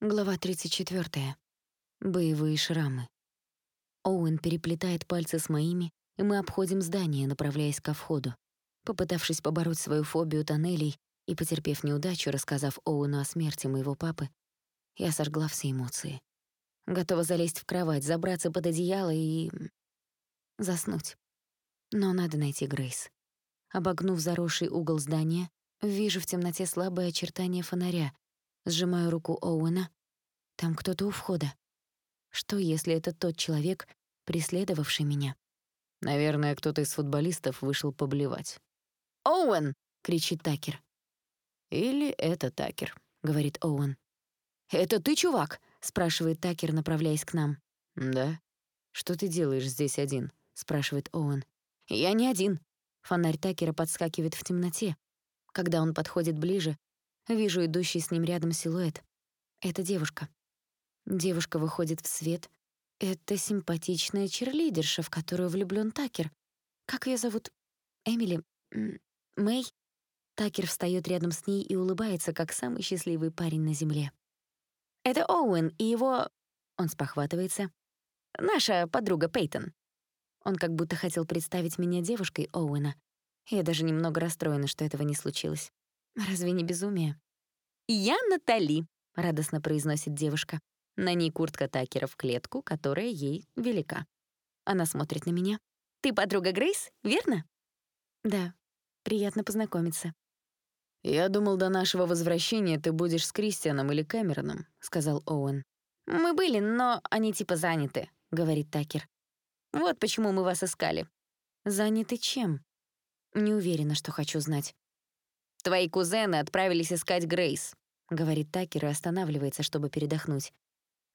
Глава 34. Боевые шрамы. Оуэн переплетает пальцы с моими, и мы обходим здание, направляясь ко входу. Попытавшись побороть свою фобию тоннелей и потерпев неудачу, рассказав Оуэну о смерти моего папы, я сожгла все эмоции. Готова залезть в кровать, забраться под одеяло и... заснуть. Но надо найти Грейс. Обогнув заросший угол здания, вижу в темноте слабое очертание фонаря, Сжимаю руку Оуэна. Там кто-то у входа. Что, если это тот человек, преследовавший меня? Наверное, кто-то из футболистов вышел поблевать. «Оуэн!» — кричит Такер. «Или это Такер», — говорит Оуэн. «Это ты, чувак?» — спрашивает Такер, направляясь к нам. «Да. Что ты делаешь здесь один?» — спрашивает Оуэн. «Я не один». Фонарь Такера подскакивает в темноте. Когда он подходит ближе, Вижу идущий с ним рядом силуэт. Это девушка. Девушка выходит в свет. Это симпатичная черлидерша, в которую влюблён Такер. Как её зовут? Эмили? Мэй? Такер встаёт рядом с ней и улыбается, как самый счастливый парень на земле. «Это Оуэн и его...» Он спохватывается. «Наша подруга Пейтон». Он как будто хотел представить меня девушкой Оуэна. Я даже немного расстроена, что этого не случилось. Разве не безумие? «Я Натали», — радостно произносит девушка. На ней куртка Такера в клетку, которая ей велика. Она смотрит на меня. «Ты подруга Грейс, верно?» «Да. Приятно познакомиться». «Я думал, до нашего возвращения ты будешь с Кристианом или Кэмероном», — сказал Оуэн. «Мы были, но они типа заняты», — говорит Такер. «Вот почему мы вас искали». «Заняты чем?» «Не уверена, что хочу знать». «Твои кузены отправились искать Грейс», — говорит Такер и останавливается, чтобы передохнуть.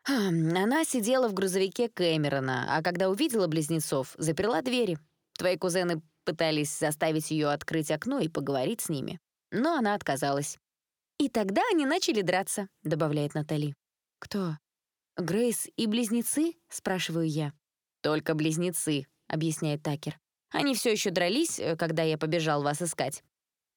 «Она сидела в грузовике Кэмерона, а когда увидела близнецов, заперла двери. Твои кузены пытались заставить ее открыть окно и поговорить с ними, но она отказалась. «И тогда они начали драться», — добавляет Натали. «Кто? Грейс и близнецы?» — спрашиваю я. «Только близнецы», — объясняет Такер. «Они все еще дрались, э, когда я побежал вас искать.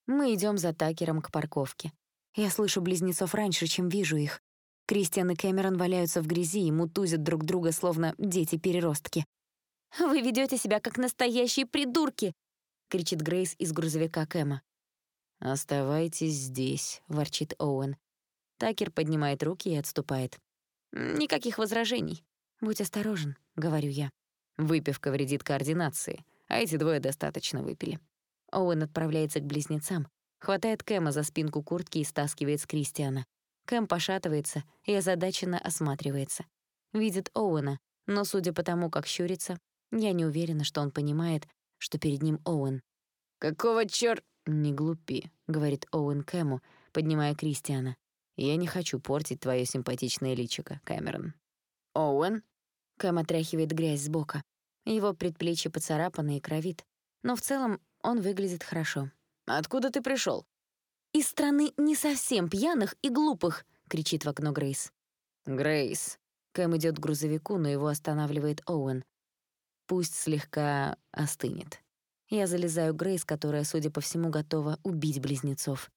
Мы идем за Такером к парковке. Я слышу близнецов раньше, чем вижу их. Кристиан и Кэмерон валяются в грязи и мутузят друг друга, словно дети-переростки. «Вы ведете себя как настоящие придурки!» — кричит Грейс из грузовика Кэма. «Оставайтесь здесь», — ворчит Оуэн. Такер поднимает руки и отступает. «Никаких возражений». «Будь осторожен», — говорю я. Выпивка вредит координации, а эти двое достаточно выпили. Оуэн отправляется к близнецам, хватает Кэма за спинку куртки и стаскивает с Кристиана. Кэм пошатывается и озадаченно осматривается. Видит Оуэна, но, судя по тому, как щурится, я не уверена, что он понимает, что перед ним Оуэн. «Какого чёр...» «Не глупи», — говорит Оуэн Кэму, поднимая Кристиана. «Я не хочу портить твоё симпатичное личико, Кэмерон». «Оуэн?» Кэм отряхивает грязь с бока. Его предплечье поцарапано и кровит. Но в целом он выглядит хорошо. «Откуда ты пришел? «Из страны не совсем пьяных и глупых!» — кричит в окно Грейс. «Грейс!» Кэм идет к грузовику, но его останавливает Оуэн. Пусть слегка остынет. Я залезаю к Грейс, которая, судя по всему, готова убить близнецов.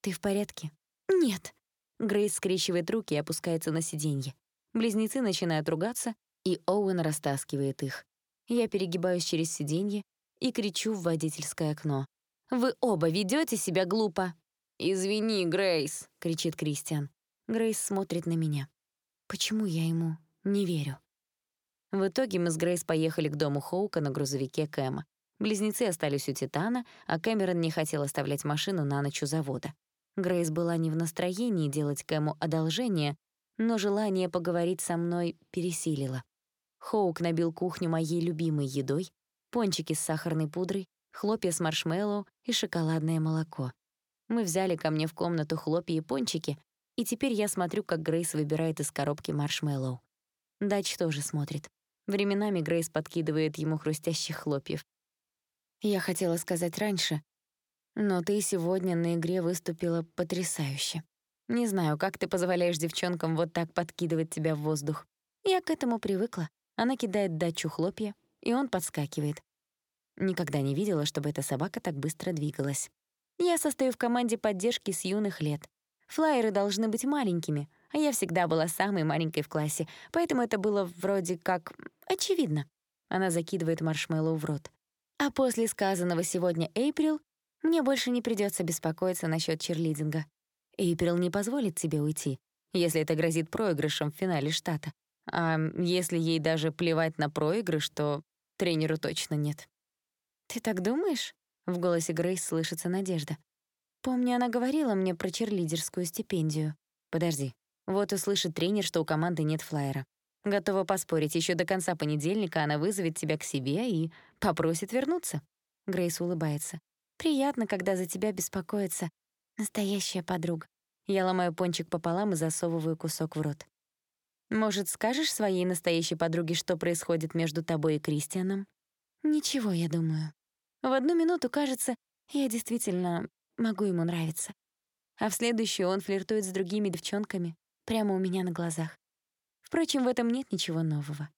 «Ты в порядке?» «Нет». Грейс скрещивает руки и опускается на сиденье. Близнецы начинают ругаться, и Оуэн растаскивает их. Я перегибаюсь через сиденье и кричу в водительское окно. «Вы оба ведете себя глупо!» «Извини, Грейс!» — кричит Кристиан. Грейс смотрит на меня. Почему я ему не верю? В итоге мы с Грейс поехали к дому Хоука на грузовике Кэма. Близнецы остались у Титана, а Кэмерон не хотел оставлять машину на ночь у завода. Грейс была не в настроении делать Кэму одолжение, но желание поговорить со мной пересилило. Хоук набил кухню моей любимой едой, пончики с сахарной пудрой, хлопья с маршмеллоу и шоколадное молоко. Мы взяли ко мне в комнату хлопья и пончики, и теперь я смотрю, как Грейс выбирает из коробки маршмеллоу. Дач тоже смотрит. Временами Грейс подкидывает ему хрустящих хлопьев. Я хотела сказать раньше, но ты сегодня на игре выступила потрясающе. Не знаю, как ты позволяешь девчонкам вот так подкидывать тебя в воздух. Я к этому привыкла. Она кидает дачу хлопья, и он подскакивает. Никогда не видела, чтобы эта собака так быстро двигалась. Я состою в команде поддержки с юных лет. Флайеры должны быть маленькими, а я всегда была самой маленькой в классе, поэтому это было вроде как очевидно. Она закидывает маршмеллоу в рот. А после сказанного сегодня Эйприл мне больше не придется беспокоиться насчет черлидинга. Эйприл не позволит тебе уйти, если это грозит проигрышем в финале штата. А если ей даже плевать на проигрыш, то тренеру точно нет. «Ты так думаешь?» — в голосе Грейс слышится надежда. «Помню, она говорила мне про черлидерскую стипендию. Подожди. Вот услышит тренер, что у команды нет флайера. Готова поспорить, еще до конца понедельника она вызовет тебя к себе и попросит вернуться». Грейс улыбается. «Приятно, когда за тебя беспокоится настоящая подруга». Я ломаю пончик пополам и засовываю кусок в рот. Может, скажешь своей настоящей подруге, что происходит между тобой и Кристианом? Ничего, я думаю. В одну минуту кажется, я действительно могу ему нравиться. А в следующую он флиртует с другими девчонками прямо у меня на глазах. Впрочем, в этом нет ничего нового.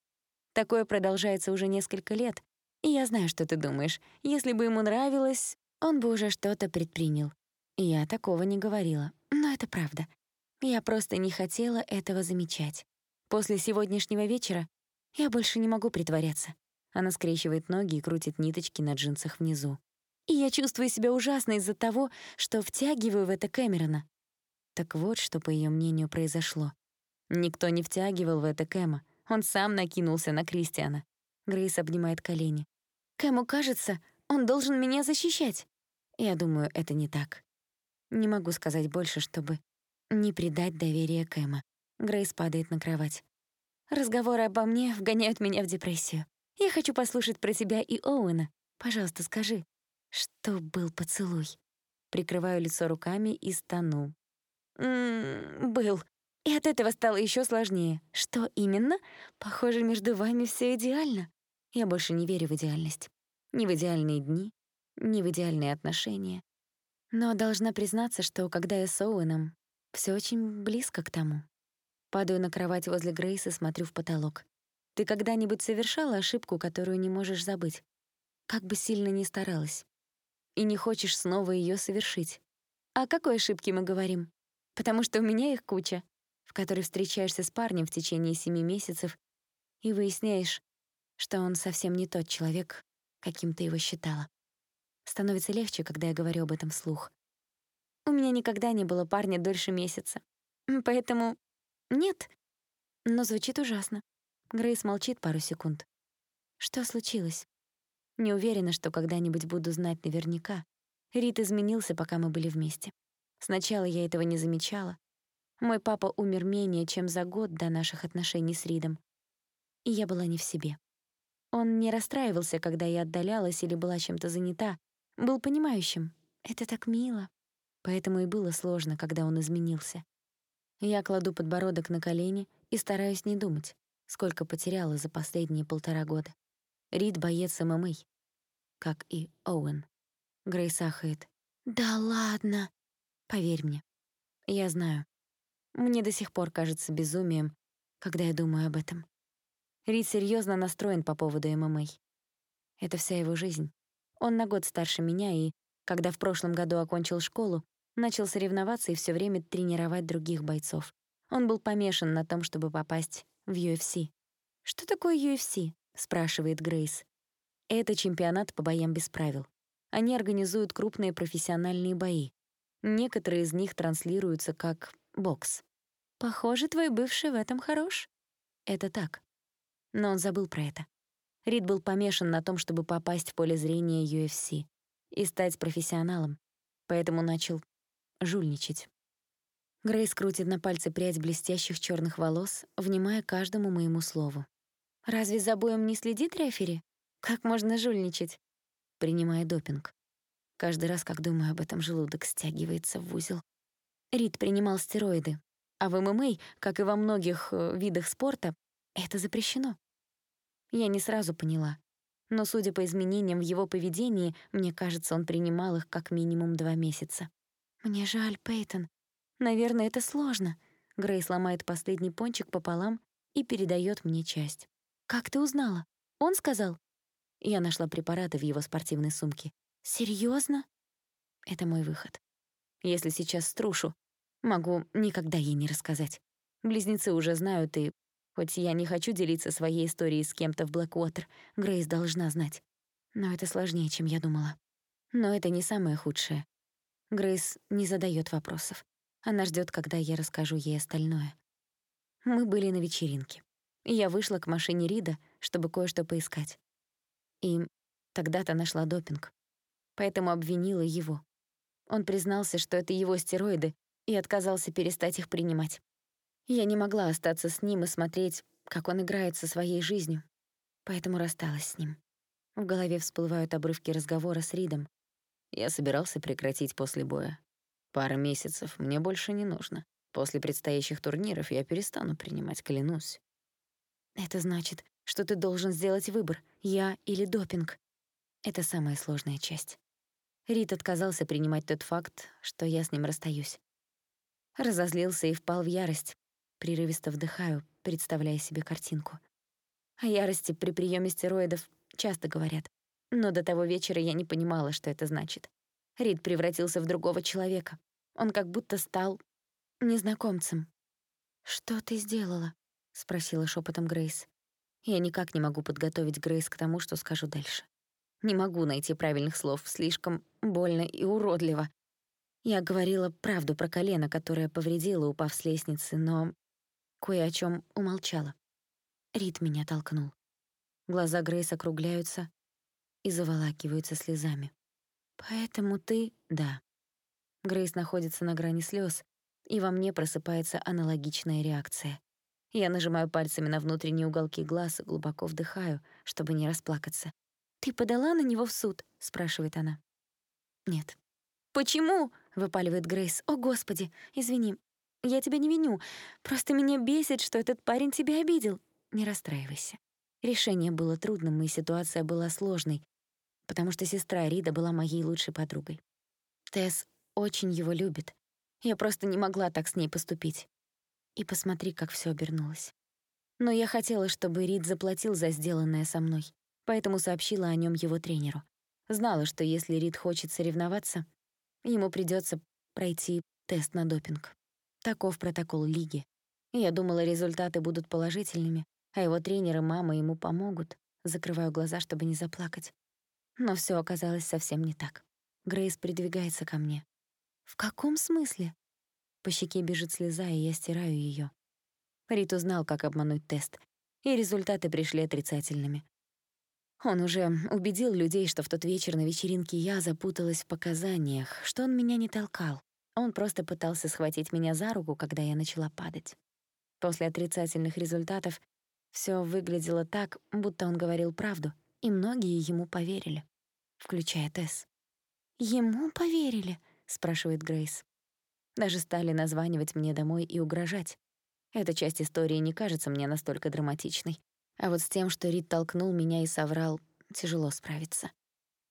Такое продолжается уже несколько лет, и я знаю, что ты думаешь. Если бы ему нравилось, он бы уже что-то предпринял. Я такого не говорила, но это правда. Я просто не хотела этого замечать. После сегодняшнего вечера я больше не могу притворяться. Она скрещивает ноги и крутит ниточки на джинсах внизу. И я чувствую себя ужасно из-за того, что втягиваю в это Кэмерона. Так вот, что, по ее мнению, произошло. Никто не втягивал в это Кэма. Он сам накинулся на Кристиана. Грейс обнимает колени. Кэму кажется, он должен меня защищать. Я думаю, это не так. Не могу сказать больше, чтобы не предать доверие Кэма. Грейс падает на кровать. Разговоры обо мне вгоняют меня в депрессию. Я хочу послушать про тебя и Оуэна. Пожалуйста, скажи, что был поцелуй? Прикрываю лицо руками и стану. «М-м, был. И от этого стало еще сложнее. Что именно? Похоже, между вами все идеально. Я больше не верю в идеальность. Ни в идеальные дни, ни в идеальные отношения. Но должна признаться, что когда я с Оуэном, все очень близко к тому. Падаю на кровать возле Грейс и смотрю в потолок. Ты когда-нибудь совершала ошибку, которую не можешь забыть? Как бы сильно ни старалась. И не хочешь снова ее совершить. О какой ошибке мы говорим? Потому что у меня их куча, в которой встречаешься с парнем в течение семи месяцев и выясняешь, что он совсем не тот человек, каким ты его считала. Становится легче, когда я говорю об этом вслух. У меня никогда не было парня дольше месяца. Поэтому «Нет». Но звучит ужасно. Грейс молчит пару секунд. Что случилось? Не уверена, что когда-нибудь буду знать наверняка. Рит изменился, пока мы были вместе. Сначала я этого не замечала. Мой папа умер менее чем за год до наших отношений с Ридом. И я была не в себе. Он не расстраивался, когда я отдалялась или была чем-то занята. Был понимающим. Это так мило. Поэтому и было сложно, когда он изменился. Я кладу подбородок на колени и стараюсь не думать, сколько потеряла за последние полтора года. Рид — боец ММА, как и Оуэн. Грейс ахает. «Да ладно!» Поверь мне. Я знаю. Мне до сих пор кажется безумием, когда я думаю об этом. Рид серьезно настроен по поводу ММА. Это вся его жизнь. Он на год старше меня, и, когда в прошлом году окончил школу, Начал соревноваться и все время тренировать других бойцов. Он был помешан на том, чтобы попасть в UFC. «Что такое UFC?» — спрашивает Грейс. Это чемпионат по боям без правил. Они организуют крупные профессиональные бои. Некоторые из них транслируются как бокс. Похоже, твой бывший в этом хорош. Это так. Но он забыл про это. Рид был помешан на том, чтобы попасть в поле зрения UFC и стать профессионалом, поэтому начал жульничать. Грейс крутит на пальце прядь блестящих черных волос, внимая каждому моему слову. «Разве за боем не следит рефери? Как можно жульничать?» Принимая допинг. Каждый раз, как думаю об этом, желудок стягивается в узел. Рид принимал стероиды, а в ММА, как и во многих э, видах спорта, это запрещено. Я не сразу поняла. Но, судя по изменениям в его поведении, мне кажется, он принимал их как минимум два месяца. «Мне жаль, Пейтон. Наверное, это сложно». Грейс ломает последний пончик пополам и передает мне часть. «Как ты узнала? Он сказал?» Я нашла препараты в его спортивной сумке. Серьезно? Это мой выход. Если сейчас струшу, Могу никогда ей не рассказать. Близнецы уже знают, и хоть я не хочу делиться своей историей с кем-то в Блэквотер, Грейс должна знать. Но это сложнее, чем я думала. Но это не самое худшее. Грейс не задает вопросов. Она ждет, когда я расскажу ей остальное. Мы были на вечеринке. Я вышла к машине Рида, чтобы кое-что поискать. И тогда-то нашла допинг. Поэтому обвинила его. Он признался, что это его стероиды, и отказался перестать их принимать. Я не могла остаться с ним и смотреть, как он играет со своей жизнью, поэтому рассталась с ним. В голове всплывают обрывки разговора с Ридом. Я собирался прекратить после боя. Пара месяцев мне больше не нужно. После предстоящих турниров я перестану принимать, клянусь. Это значит, что ты должен сделать выбор, я или допинг. Это самая сложная часть. Рид отказался принимать тот факт, что я с ним расстаюсь. Разозлился и впал в ярость. Прерывисто вдыхаю, представляя себе картинку. О ярости при приеме стероидов часто говорят. Но до того вечера я не понимала, что это значит. Рид превратился в другого человека. Он как будто стал незнакомцем. «Что ты сделала?» — спросила шепотом Грейс. Я никак не могу подготовить Грейс к тому, что скажу дальше. Не могу найти правильных слов, слишком больно и уродливо. Я говорила правду про колено, которое повредило, упав с лестницы, но кое о чем умолчала. Рид меня толкнул. Глаза Грейс округляются и заволакиваются слезами. «Поэтому ты...» «Да». Грейс находится на грани слез, и во мне просыпается аналогичная реакция. Я нажимаю пальцами на внутренние уголки глаз и глубоко вдыхаю, чтобы не расплакаться. «Ты подала на него в суд?» — спрашивает она. «Нет». «Почему?» выпаливает Грейс. «О, Господи, извини, я тебя не виню. Просто меня бесит, что этот парень тебя обидел. Не расстраивайся. Решение было трудным, и ситуация была сложной, потому что сестра Рида была моей лучшей подругой. Тесс очень его любит. Я просто не могла так с ней поступить. И посмотри, как все обернулось. Но я хотела, чтобы Рид заплатил за сделанное со мной, поэтому сообщила о нем его тренеру. Знала, что если Рид хочет соревноваться, Ему придется пройти тест на допинг. Таков протокол лиги. Я думала, результаты будут положительными, а его тренеры, мама ему помогут. Закрываю глаза, чтобы не заплакать. Но все оказалось совсем не так. Грейс придвигается ко мне. «В каком смысле?» По щеке бежит слеза, и я стираю ее. Рит узнал, как обмануть тест, и результаты пришли отрицательными. Он уже убедил людей, что в тот вечер на вечеринке я запуталась в показаниях, что он меня не толкал. Он просто пытался схватить меня за руку, когда я начала падать. После отрицательных результатов все выглядело так, будто он говорил правду, и многие ему поверили, включая Тесс. «Ему поверили?» — спрашивает Грейс. Даже стали названивать мне домой и угрожать. Эта часть истории не кажется мне настолько драматичной. А вот с тем, что Рид толкнул меня и соврал, тяжело справиться.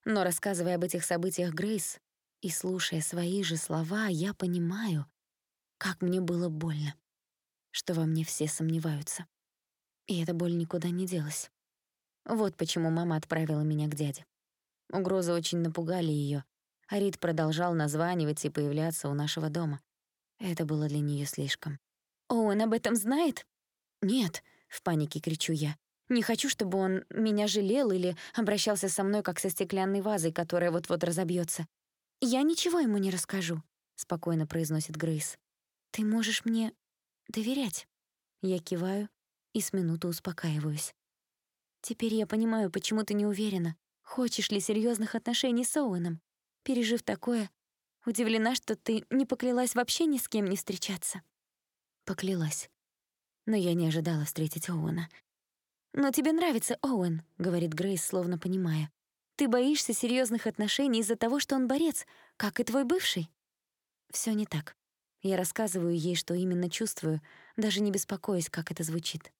Но рассказывая об этих событиях Грейс и слушая свои же слова, я понимаю, как мне было больно, что во мне все сомневаются. И эта боль никуда не делась. Вот почему мама отправила меня к дяде. Угрозы очень напугали ее, а Рид продолжал названивать и появляться у нашего дома. Это было для нее слишком. «О, он об этом знает?» «Нет», в панике кричу я. Не хочу, чтобы он меня жалел или обращался со мной, как со стеклянной вазой, которая вот-вот разобьется. «Я ничего ему не расскажу», — спокойно произносит Грейс. «Ты можешь мне доверять?» Я киваю и с минуты успокаиваюсь. «Теперь я понимаю, почему ты не уверена, хочешь ли серьезных отношений с Оуэном. Пережив такое, удивлена, что ты не поклялась вообще ни с кем не встречаться». Поклялась но я не ожидала встретить Оуэна. «Но тебе нравится Оуэн», — говорит Грейс, словно понимая. «Ты боишься серьезных отношений из-за того, что он борец, как и твой бывший». Все не так. Я рассказываю ей, что именно чувствую, даже не беспокоясь, как это звучит.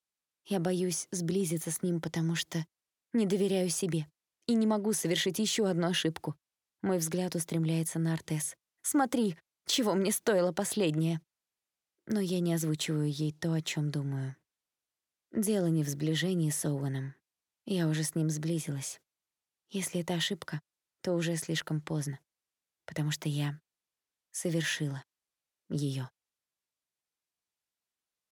Я боюсь сблизиться с ним, потому что не доверяю себе и не могу совершить еще одну ошибку. Мой взгляд устремляется на Артес. «Смотри, чего мне стоило последнее!» но я не озвучиваю ей то, о чем думаю. Дело не в сближении с Оуэном. Я уже с ним сблизилась. Если это ошибка, то уже слишком поздно, потому что я совершила ее.